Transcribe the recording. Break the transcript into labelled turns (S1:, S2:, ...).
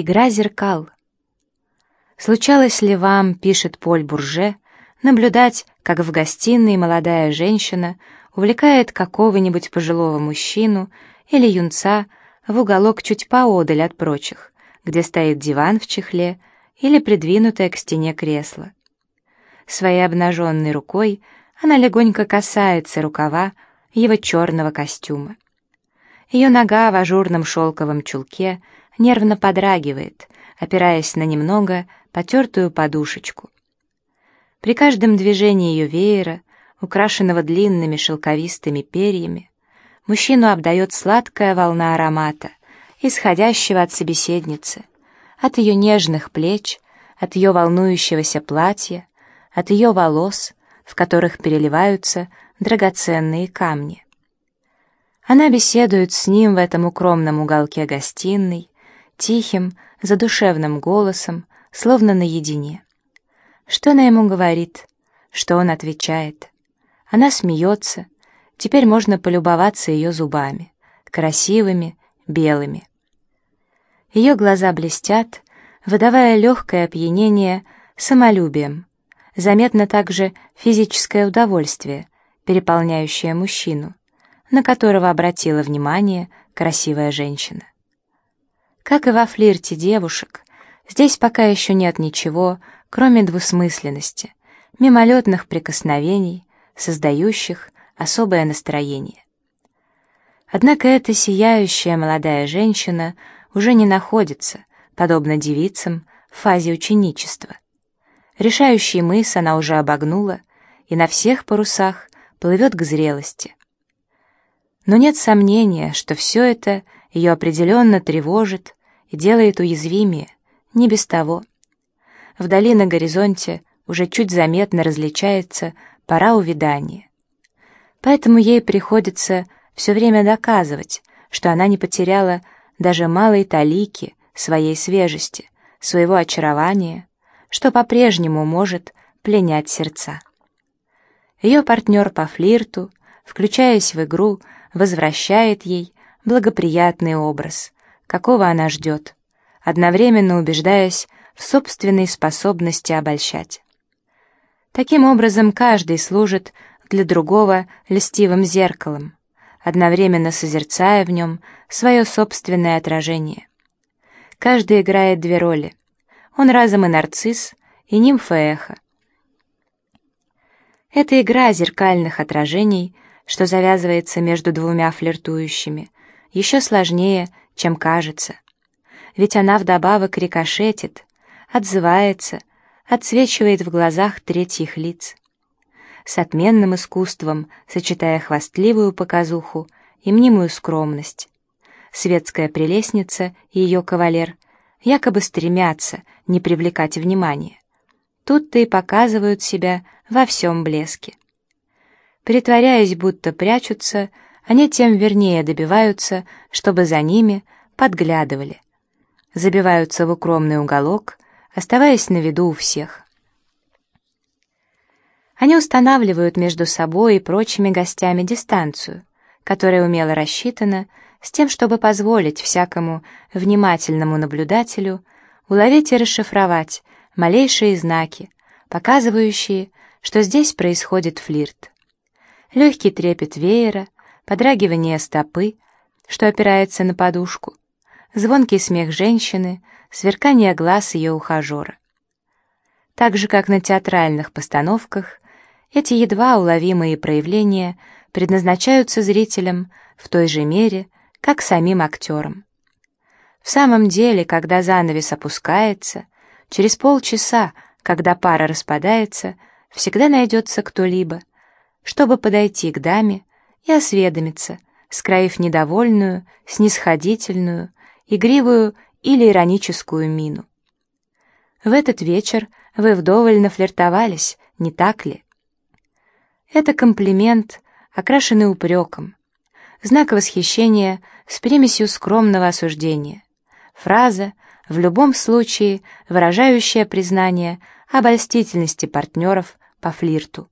S1: Игра зеркал. Случалось ли вам, пишет Поль Бурже, наблюдать, как в гостиной молодая женщина увлекает какого-нибудь пожилого мужчину или юнца в уголок чуть поодаль от прочих, где стоит диван в чехле или придвинутое к стене кресло. Своей обнаженной рукой она легонько касается рукава его черного костюма. Ее нога в ажурном шелковом чулке нервно подрагивает, опираясь на немного потертую подушечку. При каждом движении ее веера, украшенного длинными шелковистыми перьями, мужчину обдает сладкая волна аромата, исходящего от собеседницы, от ее нежных плеч, от ее волнующегося платья, от ее волос, в которых переливаются драгоценные камни. Она беседует с ним в этом укромном уголке гостиной, тихим, задушевным голосом, словно наедине. Что она ему говорит? Что он отвечает? Она смеется. Теперь можно полюбоваться ее зубами, красивыми, белыми. Ее глаза блестят, выдавая легкое опьянение самолюбием. Заметно также физическое удовольствие, переполняющее мужчину, на которого обратила внимание красивая женщина. Как и во флирте девушек, здесь пока еще нет ничего, кроме двусмысленности, мимолетных прикосновений, создающих особое настроение. Однако эта сияющая молодая женщина уже не находится, подобно девицам, в фазе ученичества. Решающий мыс она уже обогнула и на всех парусах плывет к зрелости. Но нет сомнения, что все это ее определенно тревожит делает уязвимее, не без того. Вдали на горизонте уже чуть заметно различается пора увядания. Поэтому ей приходится все время доказывать, что она не потеряла даже малой талики своей свежести, своего очарования, что по-прежнему может пленять сердца. Ее партнер по флирту, включаясь в игру, возвращает ей благоприятный образ, какого она ждет, одновременно убеждаясь в собственной способности обольщать. Таким образом, каждый служит для другого льстивым зеркалом, одновременно созерцая в нем свое собственное отражение. Каждый играет две роли. Он разом и нарцисс, и нимфа эхо. Это игра зеркальных отражений, что завязывается между двумя флиртующими, еще сложнее, чем кажется. Ведь она вдобавок рикошетит, отзывается, отсвечивает в глазах третьих лиц. С отменным искусством, сочетая хвастливую показуху и мнимую скромность. Светская прелестница и ее кавалер якобы стремятся не привлекать внимания. Тут-то и показывают себя во всем блеске. Притворяясь, будто прячутся, они тем вернее добиваются, чтобы за ними подглядывали. Забиваются в укромный уголок, оставаясь на виду у всех. Они устанавливают между собой и прочими гостями дистанцию, которая умело рассчитана с тем, чтобы позволить всякому внимательному наблюдателю уловить и расшифровать малейшие знаки, показывающие, что здесь происходит флирт. Легкий трепет веера, подрагивание стопы, что опирается на подушку, звонкий смех женщины, сверкание глаз ее ухажера. Так же, как на театральных постановках, эти едва уловимые проявления предназначаются зрителям в той же мере, как самим актерам. В самом деле, когда занавес опускается, через полчаса, когда пара распадается, всегда найдется кто-либо, чтобы подойти к даме и осведомиться, скроив недовольную, снисходительную, игривую или ироническую мину. В этот вечер вы вдоволь нафлиртовались, не так ли? Это комплимент, окрашенный упреком, знак восхищения с примесью скромного осуждения, фраза, в любом случае выражающая признание обольстительности партнеров по флирту.